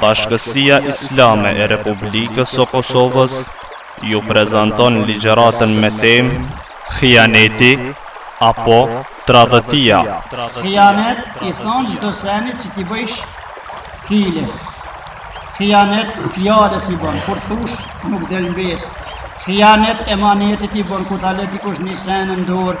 Bashkësia Islame e Republikës së Kosovës ju prezanton ligjëratën me temë Khianeti apo tradhëtia. Khianet i thon çdo seni që t'i bëjsh hile. Khianet fjalës i bën kur thosh nuk del n'besë. Khianet emanetit i bën kur ta lë dikush një sen në dorë.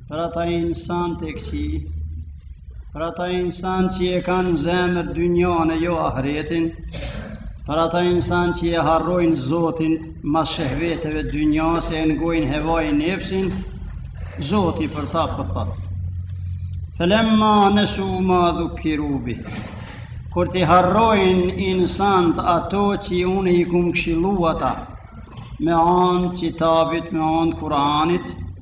Për ata insan të këqij, për ata insan që e kanë zemër dynjan e jo ahretin, për ata insan që e harrojnë zotin mas shehveteve dynjas e ngojnë hevanë nefsin, zoti për ta për po thot. Felemma nesu ma dhukkiru bih, kur t'i harrojnë insantë ato që unë i kum këshillu ata, me anë t'qitabit, me anë t'kuranit,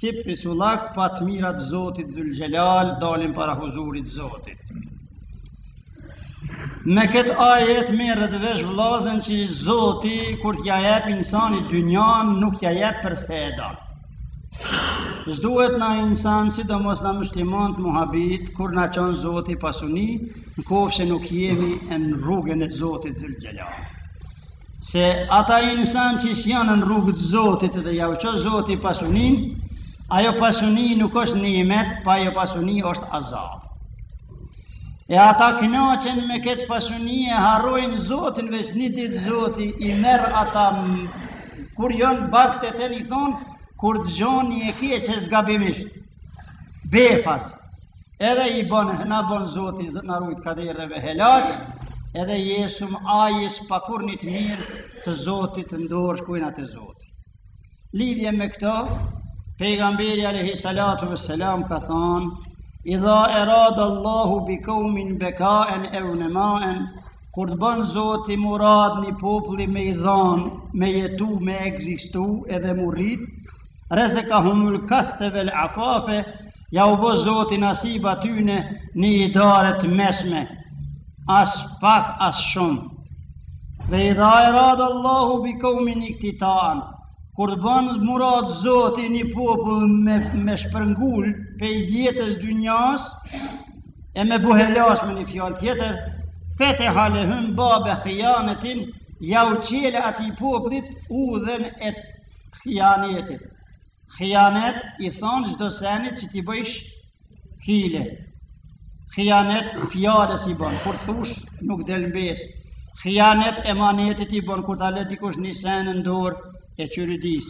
Cip pisullak pa të mirat Zotit dhul-xhelal dalin para huzurit Zotit. Me këtë ajet merret vesh vëllazën, që Zoti kur ia jep insanit dynjan nuk ia jep për se e don. S'duhet na insan sidomos na muslimantë m'u habit kur na çon Zoti pasuni në qoftë se nuk jemi në rrugën e Zotit dhul-xhelal. se ata insan që s'janë në rrugë të Zotit dhe jau çon Zoti pasunin, ajo pasuni nuk është nimet, po ajo pasuni është azab. E ata kënaqen me këtë pasuni e harrojnë Zotin veç një ditë Zoti i merr ata kur janë bagteten thonë, kur dëgjoni, e keqe zgabimisht, befaz, Edhe i bon, na bon zoti na rujt kaderreve helaq, edhe jesum ajis pa kurrnji të mirë të zotit n'dorë shkujna te zoti. Lidhje me këto, pejgamberi alejhi salatu vë selam ka thonë, idha erade Allahu bi kaumin bekaen eu nemaen, kur të bën zoti murad një populli me i dhanë, me jetu, me egzistu edhe m'u rrit, Rezekahumul kaste vel afafe, jau bo zoti nasib atyne një idare të mesme, as pak as shumë. Dhe idha erade Allahu bi kaumin iktitaen, kur të bën murad zoti një popull me, me shpërngull pej jetës dynjas, e m'e bo helaq me një fjalë tjetër, feteha lehum babe khijanetin, jau çel atij popullit udhën e hijanetit. Hijanet i thonë çdo senit që t'i bojsh hile. Hijanet fjalës i bën, kur thush nuk del m'besë. Hijanet emanetit i bën kur ta lë dikush një sen në dorë e qyridis.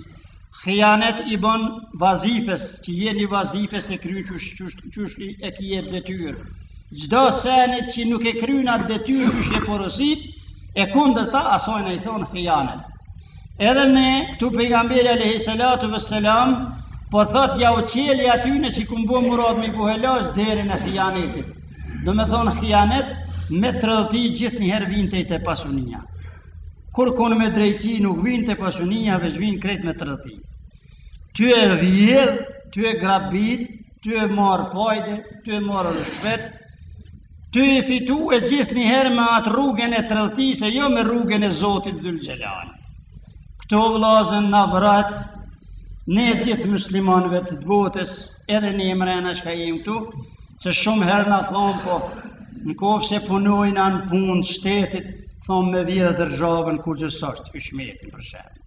Hijanet i bën vazifes, që je në vazife s'e kry qysh, qysh, qysh e ke detyrë. Çdo senit që nuk e kryen atë detyrë qysh e porosit, e kundërta asajna i thonë hijanet. Edhe ne, këtu pejgamberi alejhi salatu vesselam, po thotë jau çel atyne që ka bo murad me bu helaq derën e hijanetit. Domethonë hijanet, me tradhti gjithnjëherë vijnë te pasunia. Kurrkun me drejtësi nuk vijnë te pasunia, veç vijnë krejt me tradhti. Ty e vjedh, ty e grabit, ty e marrë fajde, ty e marrë ryshvet, ty e fitu e gjithnjëherë me atë rrugën e tradhtisë, jo me rrugën e Zotit Dhul Xhelal. Këto vllazën na vrajt, ne gjithë muslimanëve të botës, edhe ne mrena çka jem këtu, se shumë herë na thonë, po në kofë se punojnë në punë t'shtetit, thonë me vjedh dërzhavën kurgjë s'është, hyqmetin për shembull.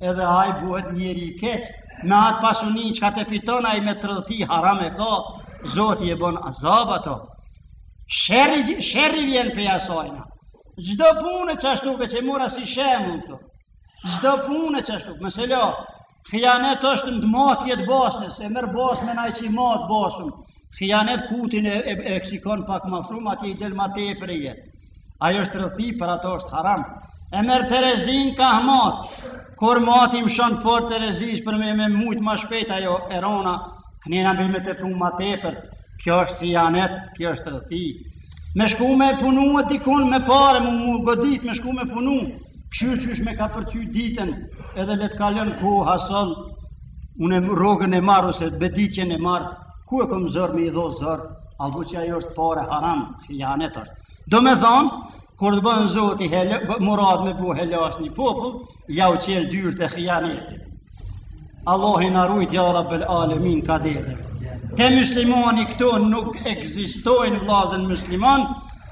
edhe ai buhet njeri i keq, me atë pasuni çka të fiton ai me tradhti haram e ka, Zoti e bën azab ato. Sherri sherri vjen pej asajna. Çdo punë qashtu veç e mora si shembull këtu. Çdo punë qashtu, meselo, hijanet është në matje të basmës, e merr basmën ai që i mat basmën. Hijanet kutin e eksikon pak ma shumë, atij i del ma tepër e jet. Ajo është tradhti për ato është haram. E merr terezinë kah mat, kur mat i mëshon fort terezisë për me me mujtë ma shpejt ajo e rona, kënena bëj me të pru ma tepër, kjo është hijanet, kjo është tradhti. Me shku me punu e dikun me pare, mu mu godit me shku me punu, këqyr qysh me kapërcy ditën, edhe le të kalon ku hasëll, unë e rrogën e marr, ose mëditjen e marr, ku e kom zor me i dho zor, hallbuki ajo është pare haram, hijanet është. Domethonë, kur të bën Zoti hel, bë, murad me bu helaq një popull, jau çel dyrt e hijanetit. Allahi na rujt, ja Rabbel alemin ka dhejtë. Te muslimani këto nuk ekzistojnë vllazën musliman,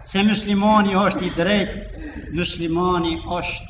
se muslimani është i drejtë, muslimani është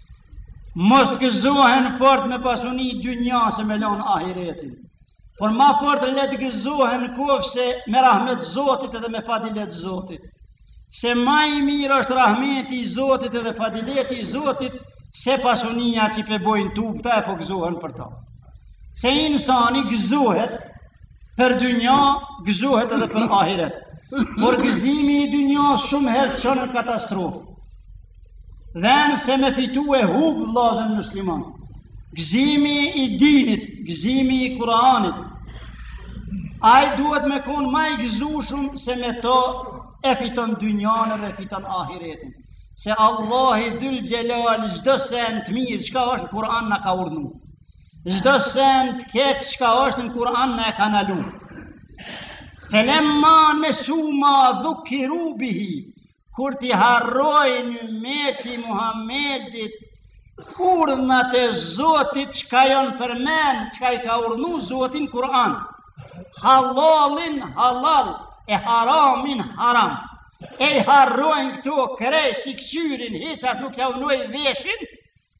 Mos të gëzohen fort me pasuni dynjasë e me lonë ahiretin. Por ma fort le të gëzohen kofë se me rahmet zotit edhe me fadilet zotit. Se ma i mirë është rahmeti i zotit edhe fadileti i zotit se pasunia që pe bojnë tupta e po gëzohen për ta. Se insani gëzohet për dynja, gëzohet edhe për ahiret. Por gëzimi i dynjasë shumë herë të çon në katastrofë. Ven se me fitu e hup vllazën musliman. Gzimi i dinit, gzimi i Kur'anit. Ai duhet me kon ma i gëzushëm se me to e fiton dynjanë dhe fiton ahiretin. Se Allahi dhul xhelal çdo sen të mirë çka është në Kur'an na ka urdhnu. Çdo sen të keq çka është në Kur'an na e ka ndalu. Felemma nesu ma dhukkiru bihi, kur t'i harrojnë ymeti Muhammedit, urnat e Zotit çka jonë përmenë, çka i ka urdhnu Zoti n'Kur'an, hallallin hallall e haramin haram, e i harrojnë këto krejt s'i këqyrin, hiç as nuk ja vnojnë veshin,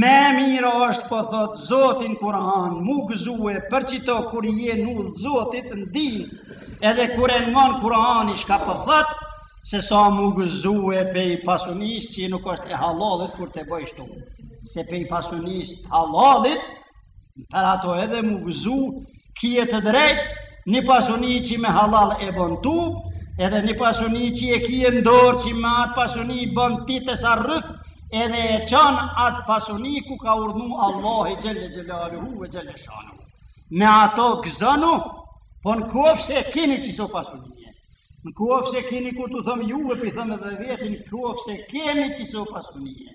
Ma mirë është po thot Zoti n'Kur'an, m'u gëzue për qito kur je në udhë t'Zotit në din, edhe kur e ngon Kur'anin çka po thot, sesa m'u gëzue pej pasunisë që nuk është e hallallit kur ta bojsh tub. Se pej pasunisë t'hallallit, për ato edhe m'u gëzu, Kije të drejt, një pasuni që me hallall e bon tub, edhe një pasuni që e kije ndorë që me atë pasuni bon ti tesarruf, edhe e çon atë pasuni ku ka urdhnu Allahi xhel-le xhelaluhu ve xhel-le shanuhu. Me ato gëzonu, po në koftë se kini qiso pasunie. Në koftë se kini, kur t'u thom juve p'i thom edhe vetit, në koftë se kemi qiso pasunie.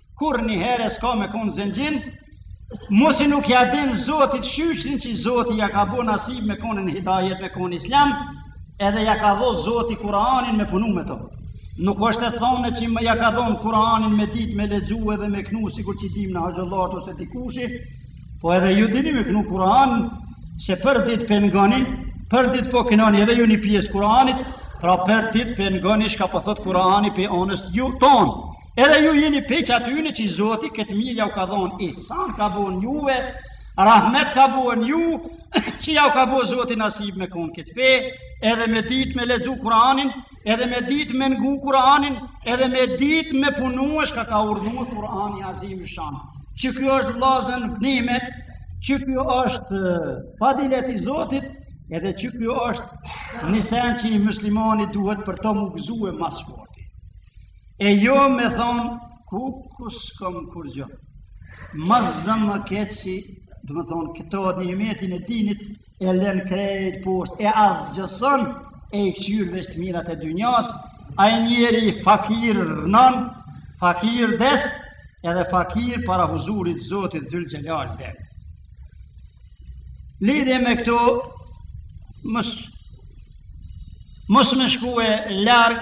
Kurr njëherë s'ka me konë zengjin, masi nuk ja din zotit shyqyrin që zoti ja ka bo nasib me konë në hidajet, me konë n'islam, edhe ja ka dhon zoti kuranin me punu me të. Nuk është e thonë që më ja ka dhonë kuranin me dit, me lexu edhe me knu, sikur që dim na hoxhallarët ose dikushi, po edhe ju dini me knu kuranin, se për dit p'e ngoni, për dit po kënoni edhe ju një pjesë kuranit, pra për dit p'e ngoni çka po thot kurani pej onës tonë. Edhe ju jeni pej qatyne qi Zoti këtë mirë jau ka dhonë. Ihsan ka bo juve, rahmet ka bo juve, që jau ka bo Zoti nasib me konë n'këtë fe, edhe me ditë me lexu Kur'anin, edhe me ditë me ngu Kur'anin, edhe me ditë me punu çka ka urdhnu Kur'ani azimushan. Që kjo është vllazën nimet, që kjo është fadilet i Zotit, edhe që kjo është një sen qi muslimani duhet për të m'u gëzue ma s'forti. E jo me thonë, kuku s'kom kurgjo. Ma s'ka ma keq si, domethonë, këto atë nimetin e dinit, e lën krejt poshtë, e asgjëson, e i këqyr veç të mirat e dynjasë, ai njeri fakir rrnon, fakir des, edhe fakir para huzurit zotit dhul xhelal del. Lidhe me këto, mos, mos me shkue larg,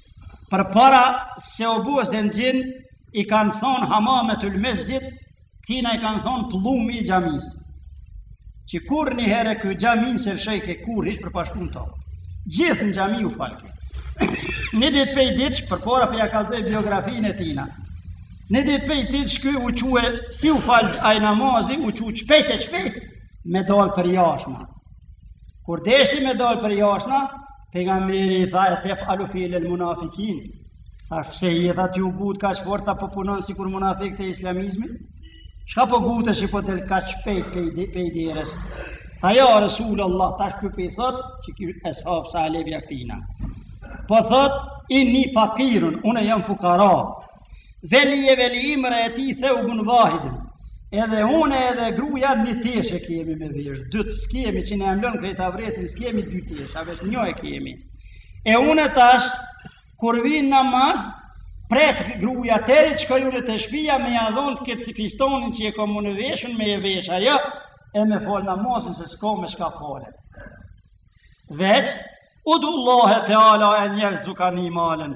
Përpara se u bo zengjin, i kanë thonë hamametul mesxhid, këtina i kanë thonë pllumi i xhamisë. Që kurrnjëherë ky xhaminë s'e lshojke kur ishë për pashkun të. Gjithë në xhami u falke. Një ditë pej dite, përpara për ja ka dhe biografinë e tina. Një ditë pej dite, ky u çu, si u fal ai namazi, u çu çpejt e çpejt, me dalë për jashna. Kur deshti me dalë për jashna, Pejgamberi i tha e tefalu filel munafikin, tha pse i tha tu u ngut kaq fort a po punon sikur munafikët e islamizmit? Çka po ngutesh e po del kaq shpejt pej derës? Tha ja Resulallah, tash ky pe i thot, që ky eshab Salebija këtina. Po thot, inni fakirun, une jam fukara, Ve li ve li imreeti theubun vahidin. Edhe une edhe gruja një teshe kemi me vesh, dytë s'kemi që na mlon krejt avretin, s'kemi dy tesha, veç një e kemi. E une tash, kur vij në namaz, pret gruja deri t'shkoj une te shpia me ja dhonë këtë fistonin që e kom une veshun me e vesh ajo, e me fal namazin se s'ka me çka falet. Veç, udullahe teala en jerzukani malen,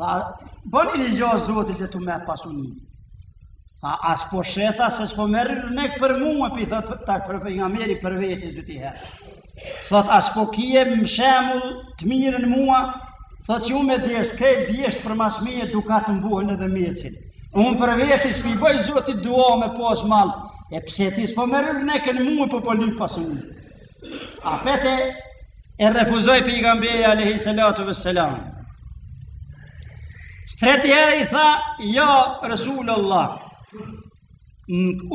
Tha, bëni rixha Zotit dhe të me pasunin. Tha, a s'po sheh, tha, se s'po merr yrnek pej mue, pi thot tash Pejgamberi për veti s'dyti herë. Thot, a s'po ke shembull të mirën mua, thot që unë me dashtë, krejt bjeshkët përmas meje dukat m'bohen edhe m'ecin. Unë për veti s'po i bëj Zotit dua me pas mall, e pse ti s'po merr yrnek në mue po po lyp pasuni. Apet e refuzoi Pejgamberi alejhi salatu ve selam. S'treti herë i tha, ja Resulallah,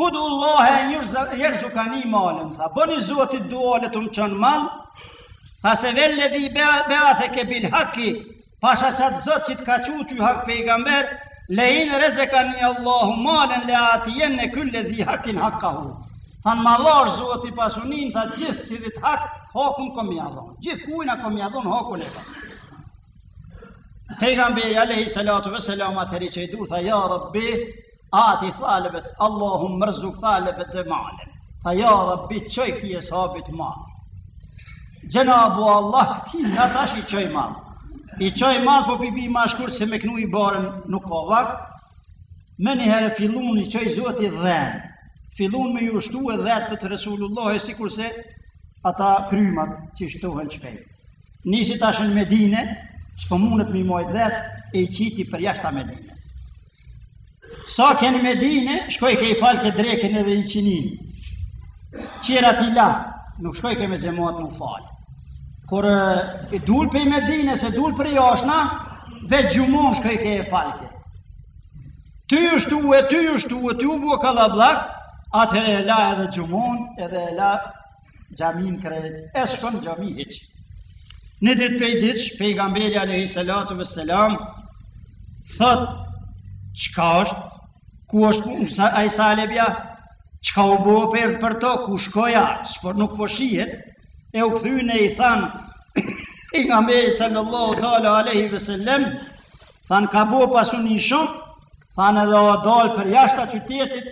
udullahe en jerzukani malen, tha, bëni Zotit dua le të më çon mall, tha se velledhi beatheke bil hakki, Pasha qat Zot që të ka çu ty hak pejgamber, le in rezekani Allahu malen le atijenne kulle dhi hakkin hakkahu. Tha në ma lorë Zoti pasuninë të gjithësilit hak, hakun kom me ja dhon. Gjithkujna kom me ja dhon hakun e ka. Pejgamberi alejhi salatu ve selam atëheri çoi durt, tha ja rabbi, Ati Thalebete, Allahummerzuk Thalebete malen. Tha ja rabbi çoj këtij sahabit mall. Xhenabu Allah këtina tash i çoi mall. I çoi mall po pi bij ma shkurt se me knu ibaren nuk ka vakt. Menjëherë fillun i çoi Zoti dhen. Fillun me ju shtue dhentë këtë Resulullahi sikurse ata krymat që shtohen shpejt. Nisi tash në Medine, s'po mundet me i majtë dhentë, e i qiti përjashta Medines. Sa ke në Medine, shkojke i falke dreken edhe iqinin. Qerat i la, nuk shkojke me xhemat m'u fal. Kur dul prej Medine, se dul përjashna, veç xhumon shkojke e falke. Tuj u shtu e, tuj u shtu e, tuj u bo kallabllak, atëherë e la edhe xhumon, edhe e la xhamin krejt, e shkon xhami hiç. Ni ditë pej ditësh, pejgamberi alejhi salatu ve selam, thot, çka është, ku është punë, sa, ai Salebja, çka u bo për, për to, ku shkoi ai, s'po nuk po shihet, e u kthyn e i than pejgamberit sallallahu teala alejhi ve selem, than ka bo pasuni shumë, than edhe o dal përjashta qytetit,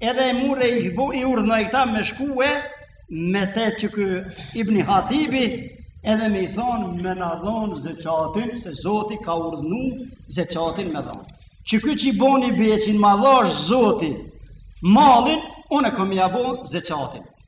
edhe e mure i hbu i urdhnoi këta me shkue me te qe ky Ibni Hatibi edhe me i thonë me na dhonë zeqatin se Zoti ka urdhnu zeqatin me dhonë qe ky që i boni be qi n' ma dhasht Zoti mallin unë e kom me ia bo zeqatin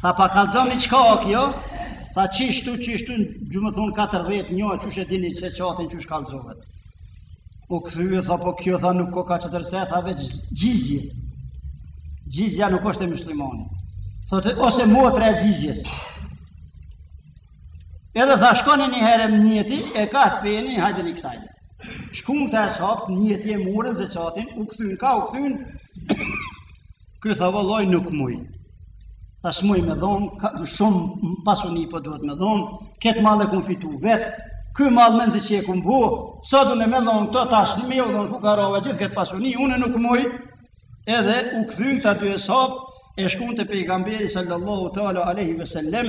Tha pa kallzoni çka o kjo, tha qishtu, qishtu, gjë më thonë 14, një, qysh e dini zeqatin qysh kallzohet. U kthy, tha po kjo, tha nuk koka tjetër sen, tha veç xhizje. Xhizja nuk është e muslimanit. Thote, ose motra e xhizjes. Edhe tha shkoni një herë m'njeti, e ka theni, hajdeni kësajde. Shkun kta eshab, njeti e murën zeqatin, u kthyn, ka u kthyn, Ky tha vallaj nuk muj. Tha s'muj me dhon, ka shumë pasuni po duhet me dhon. Kët mall e kum fitu vet. Ky mall më nxit që e kum bu. Sa do ne me dhon këto tash me jau dhon fukarave gjithë kët pasuni, unë nuk muj. Edhe u kthyn kta dy eshab e shkun te pejgamberi sallallahu taala alaihi wasallam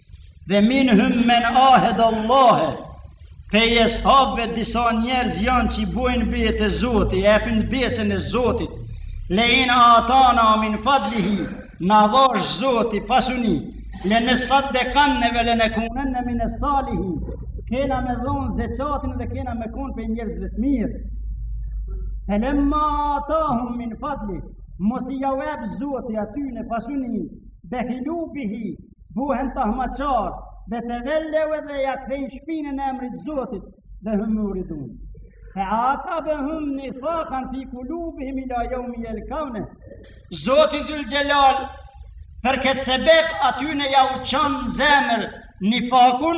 Ve minhum men ahedallahe, pej eshabve disa njerëz janë që i bojnë be Zotit, e epin besën Zotit, le in atana min fadlihi, na dhasht Zoti pasuni, le nessaddekanne ve le nekunenne mines salihin, kena me dhonë zeqatin dhe kena me konë pej njerëzve të mirë. Felemma atahum min fadli, masi jau ep Zoti atyne pasuni, behilu bihi, buhen tahmaqar ve tevelleu edhe ja kthejnë shpinën emrit Zotit ve hum muridun. Fe akabehum nifakan fi kulubihim ila jeumi jelkaune. Zoti dhul xhelal, për këtë sebep atyne jau qon n'zemër nifakun,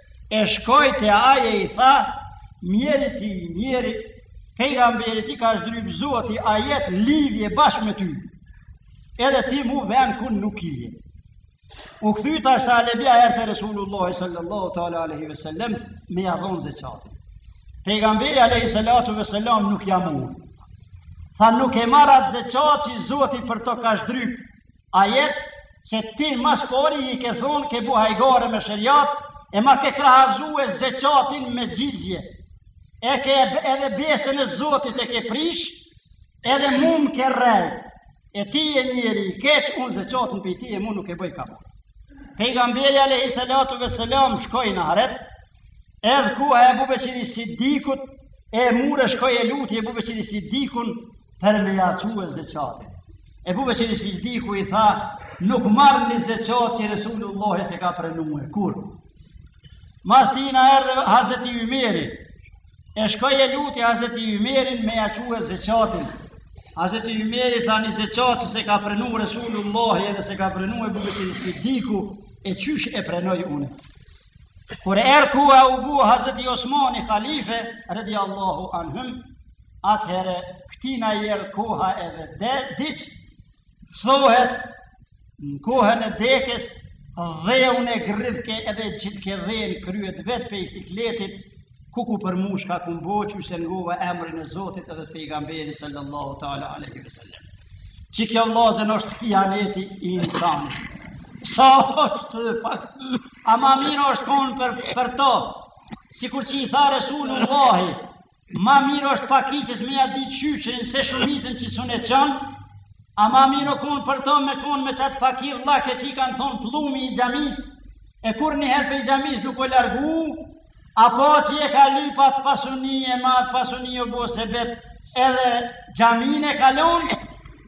e shkoj te aj e i tha, mjeri ti, mjeri, pejgamberit i ka zhdryp zoti ajet lidhje bashkë me ty, edhe ti mu vend kun nuk kije. U kthy tash Salebja erdh te Resulullah sallallahu ta'ala aleyhi ve sellem me ja dhon zeqatin. Pejgamberi aleyhi sallatu ve sellem nuk ja mur. Tha nuk e marr at zeqat që zoti për to ka zhdryp Ajet se ti ma s'pari i ke thonë ke bu hajgare me sheriat e ma ke krahasue zeqatin me xhizje e ke edhe besën e zotit e ke prish edhe mu m'ke rrejt e ti je njeri i keq unë zeqatin prej teje mu nuk e boj kabull pejgamberi alejhi salatu ve selam shkoj në ahiret Erdh koha e Ebu Beqiri Sidikut, e mur e shkoj e luti Ebu Beqiri Sidikun për me ja çue zeqatin. Ebu Beqiri Sidiku i tha, nuk marr një zeqat që Resulullahi s'e ka prenue kurr. Mas tina erdh Hazreti Ymeri, e shkoj e luti Hazreti Ymerin me ja çue zeqatin. Hazreti Ymeri tha një zeqat që s'e ka prenu Resulullahi edhe s'e ka prenu Ebu Beqiri Sidiku, e qysh e prenoj unë. Kur erdh koha u bu Hazreti Osmani halife, radiallahu anhum, atëherë këtina i erdh koha edhe diq, thohet në kohën e dekës, dheun e grrithke edhe hidhke dhe në kryet vet pej sikletit, Kuku për mu shka kum bo që s'e ngova emrin e Zotit edhe të pejgamberit sallallahu ta'ala aleyhi ve sellem. Qe kjo vllazën është hijaneti i insanit. Sa është dhe pak, a ma mirë është konë për, për to, sikur që i tha Resulullahi, ma mirë është pakicës me ja ditë shyqrin se shumicën që s'un e çon, a ma mirë konë për to me konë me qat fakirllak që i kanë thonë pllumi i xhamisë, e kurr njëherë pej xhamisë nuk o largu, Apo që e ka lyp at pasuni e at pasuni o bo sebep edhe xhaminë e ka lon,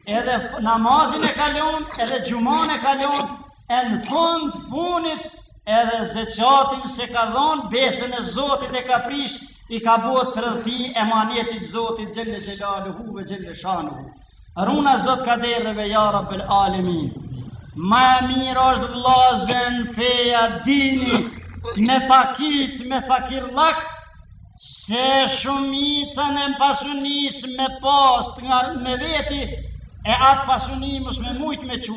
edhe namazin e ka lon, edhe xhumanë e ka lon, e në fund funit edhe zeqatin s'e ka dhonë, besën e Zotit e ka prish, i ka bo tredhti emanetit Zotit xhelle xhelaluhu ve xhelle shanuhu. Runa zot kedereve ja Rabbel Alemin. Ma e mirë është vllazën feja dini me pakicë me fakirllak se shumicën e pasunisë me pas nga me veti e atë pasuni mos me mujt me çu.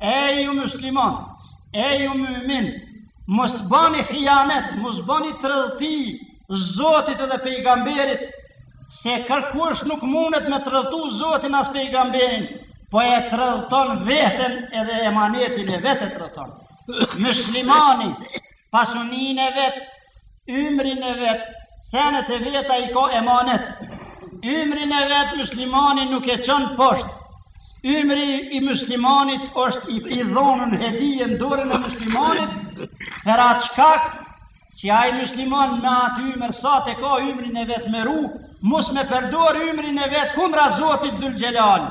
E ju mysliman, e ju mymin, mos bani hijanet, mos bani tredhti, zotit edhe pejgamberit, se kërkush nuk mundet me tredhtu zotin as pejgamberin, po e tredhton veten edhe emanetin e vet e tredhton. Myslimani, pasunin e vet, ymrin e vet, senet e veta i ka emanet. Ymrin e vet muslimani nuk e çon poshtë. Ymri i muslimanit është i, i dhonun hedije në dorën e muslimanit për atë shkak që ai musliman n'atë ymër sa t'e ka ymrin e vet me ru, mos me përdor ymrin e vet kundra Zotit Dhul Xhelal.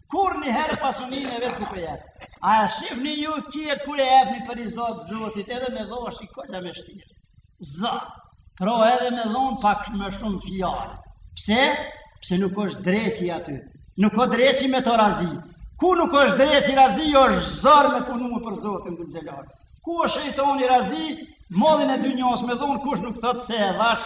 Kur një herë pasunin e vet ku ka jet. A e shifni ju qysh kur e epni për hiz të Zotit edhe me dhon ish kogja me shtirë. Zotë, pro edhe me dhonë pak me shumë fjarë. Pse? Pse nuk është dreqi aty. Nuk o dreqi me to razi. Ku nuk është dreqi razi, jo është zor me punu për Zotin Dhul Xhelal. Ku është shejtoni razi, modin e dy njës me dhonë, kush nuk thëtë se e lash